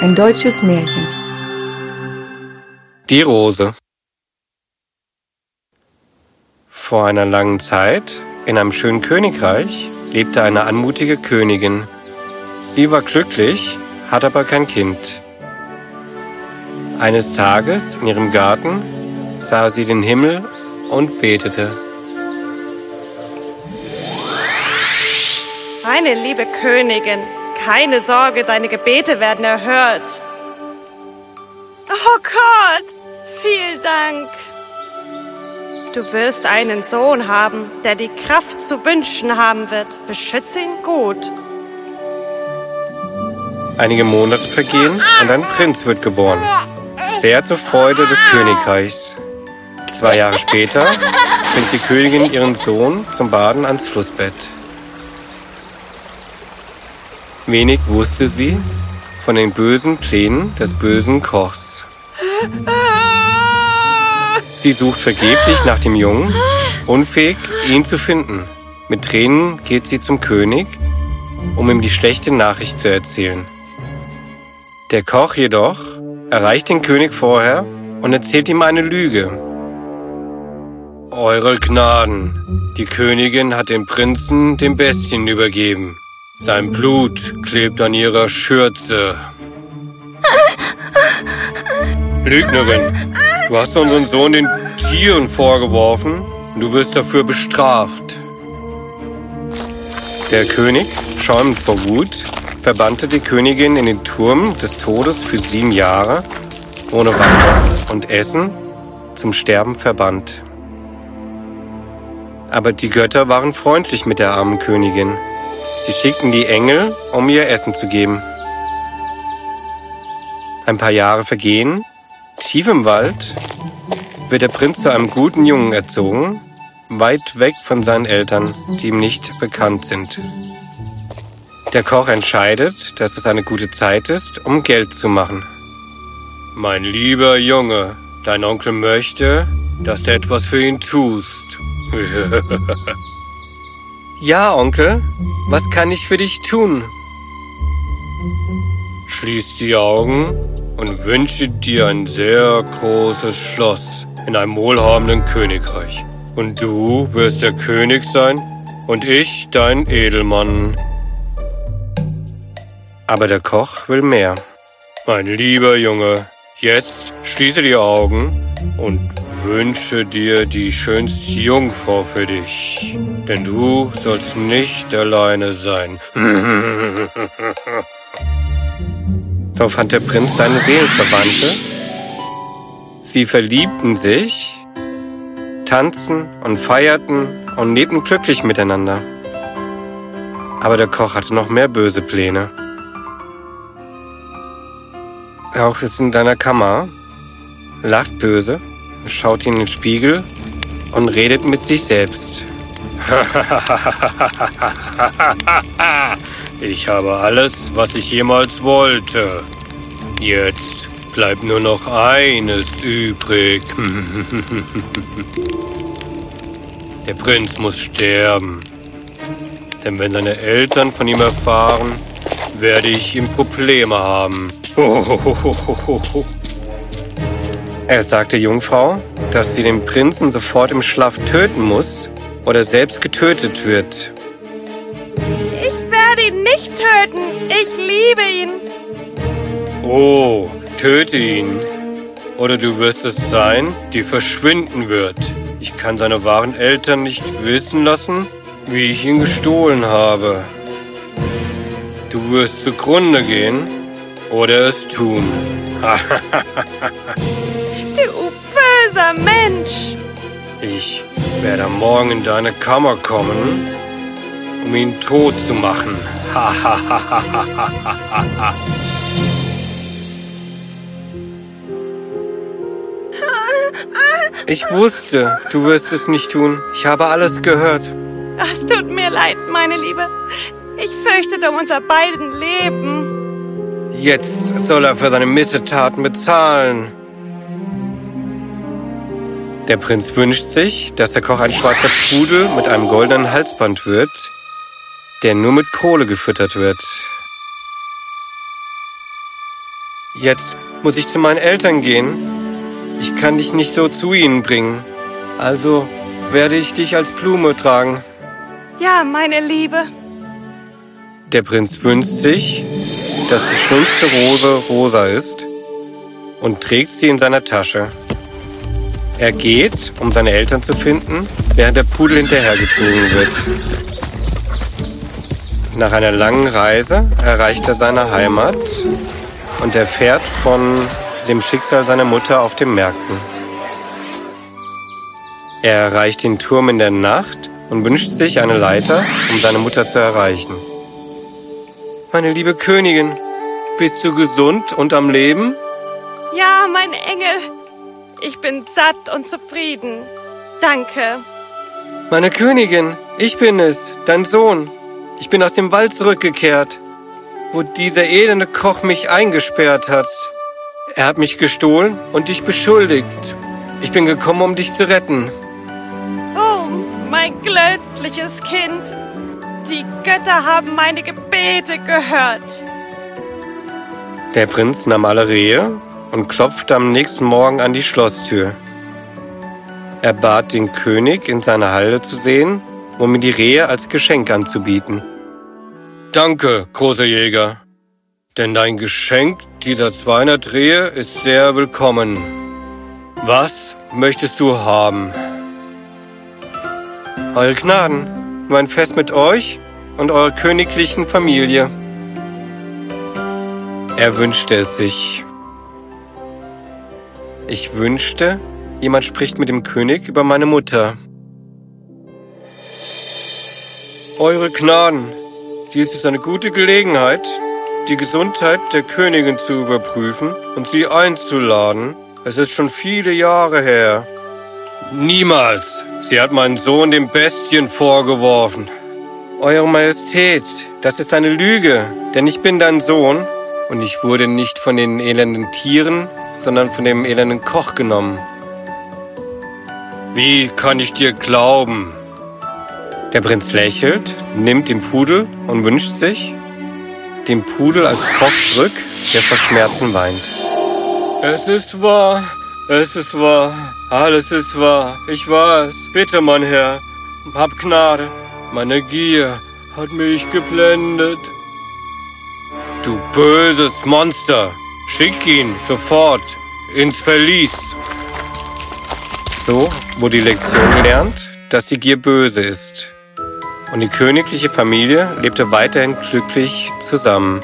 Ein deutsches Märchen. Die Rose. Vor einer langen Zeit, in einem schönen Königreich, lebte eine anmutige Königin. Sie war glücklich, hat aber kein Kind. Eines Tages in ihrem Garten sah sie den Himmel und betete. Meine liebe Königin, keine Sorge, deine Gebete werden erhört. Oh Gott, vielen Dank. Du wirst einen Sohn haben, der die Kraft zu wünschen haben wird. Beschütze ihn gut. Einige Monate vergehen und ein Prinz wird geboren. Sehr zur Freude des Königreichs. Zwei Jahre später bringt die Königin ihren Sohn zum Baden ans Flussbett. Wenig wusste sie von den bösen Plänen des bösen Kochs. Sie sucht vergeblich nach dem Jungen, unfähig, ihn zu finden. Mit Tränen geht sie zum König, um ihm die schlechte Nachricht zu erzählen. Der Koch jedoch erreicht den König vorher und erzählt ihm eine Lüge. Eure Gnaden, die Königin hat den Prinzen dem Bestien übergeben. Sein Blut klebt an ihrer Schürze. Lügnerin, du hast unseren Sohn den Tieren vorgeworfen und du wirst dafür bestraft. Der König, schäumend vor Wut, verbannte die Königin in den Turm des Todes für sieben Jahre, ohne Wasser und Essen, zum Sterben verbannt. Aber die Götter waren freundlich mit der armen Königin. Sie schickten die Engel, um ihr Essen zu geben. Ein paar Jahre vergehen. Tief im Wald wird der Prinz zu einem guten Jungen erzogen, weit weg von seinen Eltern, die ihm nicht bekannt sind. Der Koch entscheidet, dass es eine gute Zeit ist, um Geld zu machen. Mein lieber Junge, dein Onkel möchte, dass du etwas für ihn tust. ja, Onkel, was kann ich für dich tun? Schließ die Augen und wünsche dir ein sehr großes Schloss in einem wohlhabenden Königreich. Und du wirst der König sein und ich dein Edelmann. Aber der Koch will mehr. Mein lieber Junge, jetzt schließe die Augen und wünsche dir die schönste Jungfrau für dich. Denn du sollst nicht alleine sein. so fand der Prinz seine Seelenverwandte. Sie verliebten sich, tanzten und feierten und lebten glücklich miteinander. Aber der Koch hatte noch mehr böse Pläne. Auch ist in deiner Kammer, lacht böse, schaut in den Spiegel und redet mit sich selbst. ich habe alles, was ich jemals wollte. Jetzt bleibt nur noch eines übrig. Der Prinz muss sterben. Denn wenn seine Eltern von ihm erfahren, werde ich ihm Probleme haben. Er sagt der Jungfrau, dass sie den Prinzen sofort im Schlaf töten muss oder selbst getötet wird. Ich werde ihn nicht töten. Ich liebe ihn. Oh, töte ihn. Oder du wirst es sein, die verschwinden wird. Ich kann seine wahren Eltern nicht wissen lassen, wie ich ihn gestohlen habe. Du wirst zugrunde gehen oder es tun. Böser Mensch! Ich werde am Morgen in deine Kammer kommen, um ihn tot zu machen. Ich wusste, du wirst es nicht tun. Ich habe alles gehört. Es tut mir leid, meine Liebe. Ich fürchtete um unser beiden Leben. Jetzt soll er für seine Missetaten bezahlen. Der Prinz wünscht sich, dass der Koch ein schwarzer Pudel mit einem goldenen Halsband wird, der nur mit Kohle gefüttert wird. Jetzt muss ich zu meinen Eltern gehen. Ich kann dich nicht so zu ihnen bringen. Also werde ich dich als Blume tragen. Ja, meine Liebe. Der Prinz wünscht sich, dass die schönste Rose rosa ist und trägt sie in seiner Tasche. Er geht, um seine Eltern zu finden, während der Pudel hinterhergezogen wird. Nach einer langen Reise erreicht er seine Heimat und erfährt von dem Schicksal seiner Mutter auf den Märkten. Er erreicht den Turm in der Nacht und wünscht sich eine Leiter, um seine Mutter zu erreichen. Meine liebe Königin, bist du gesund und am Leben? Ja, mein Engel. Ich bin satt und zufrieden. Danke. Meine Königin, ich bin es, dein Sohn. Ich bin aus dem Wald zurückgekehrt, wo dieser elende Koch mich eingesperrt hat. Er hat mich gestohlen und dich beschuldigt. Ich bin gekommen, um dich zu retten. Oh, mein glückliches Kind. Die Götter haben meine Gebete gehört. Der Prinz nahm alle Rehe und klopfte am nächsten Morgen an die Schlosstür. Er bat den König, in seine Halle zu sehen, um ihm die Rehe als Geschenk anzubieten. Danke, großer Jäger, denn dein Geschenk dieser 200 Rehe ist sehr willkommen. Was möchtest du haben? Eure Gnaden, mein Fest mit euch und eurer königlichen Familie. Er wünschte es sich. Ich wünschte, jemand spricht mit dem König über meine Mutter. Eure Gnaden, dies ist eine gute Gelegenheit, die Gesundheit der Königin zu überprüfen und sie einzuladen. Es ist schon viele Jahre her. Niemals. Sie hat meinen Sohn dem Bestien vorgeworfen. Eure Majestät, das ist eine Lüge, denn ich bin dein Sohn und ich wurde nicht von den elenden Tieren, sondern von dem elenden Koch genommen. Wie kann ich dir glauben? Der Prinz lächelt, nimmt den Pudel und wünscht sich den Pudel als Koch zurück, der vor Schmerzen weint. Es ist wahr, es ist wahr, alles ist wahr, ich weiß. Bitte, mein Herr, hab Gnade. Meine Gier hat mich geblendet. Du böses Monster, schick ihn sofort ins Verlies. So wurde die Lektion gelernt, dass die Gier böse ist. Und die königliche Familie lebte weiterhin glücklich zusammen.